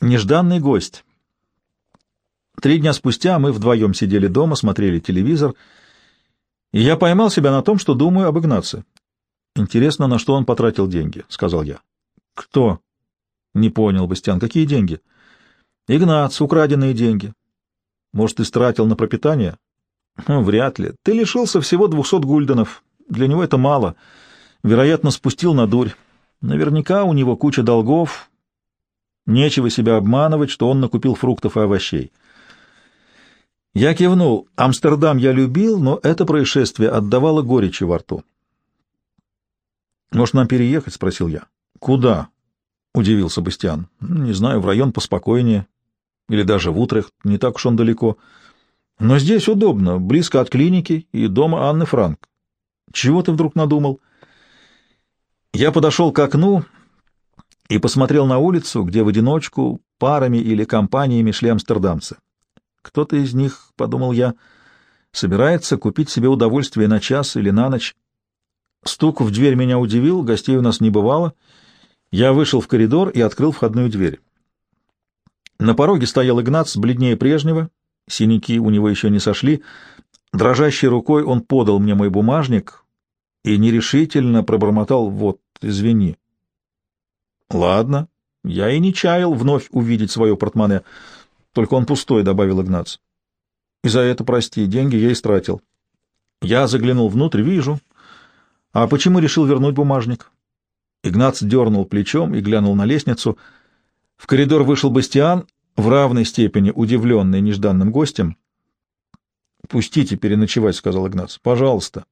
Нежданный гость. Три дня спустя мы вдвоем сидели дома, смотрели телевизор, и я поймал себя на том, что думаю об Игнаце. Интересно, на что он потратил деньги, — сказал я. — Кто? — не понял Бастиан. — Какие деньги? — Игнац, украденные деньги. — Может, истратил на пропитание? Ну, — Вряд ли. Ты лишился всего двухсот гульденов. Для него это мало. Вероятно, спустил на дурь. Наверняка у него куча долгов. Нечего себя обманывать, что он накупил фруктов и овощей. Я кивнул. Амстердам я любил, но это происшествие отдавало горечи во рту. «Может, нам переехать?» — спросил я. «Куда?» — удивился Бастиан. «Не знаю, в район поспокойнее. Или даже в Утрехт, не так уж он далеко. Но здесь удобно, близко от клиники и дома Анны Франк. Чего ты вдруг надумал?» Я подошел к окну и посмотрел на улицу, где в одиночку, парами или компаниями шли амстердамцы. Кто-то из них, — подумал я, — собирается купить себе удовольствие на час или на ночь. Стук в дверь меня удивил, гостей у нас не бывало. Я вышел в коридор и открыл входную дверь. На пороге стоял Игнац, бледнее прежнего, синяки у него еще не сошли. Дрожащей рукой он подал мне мой бумажник и нерешительно пробормотал «Вот, извини». «Ладно, я и не чаял вновь увидеть свое портмоне, только он пустой», — добавил Игнац. «И за это, прости, деньги я истратил». Я заглянул внутрь, вижу. «А почему решил вернуть бумажник?» Игнац дернул плечом и глянул на лестницу. В коридор вышел Бастиан, в равной степени удивленный нежданным гостем. «Пустите переночевать», — сказал Игнац. «Пожалуйста».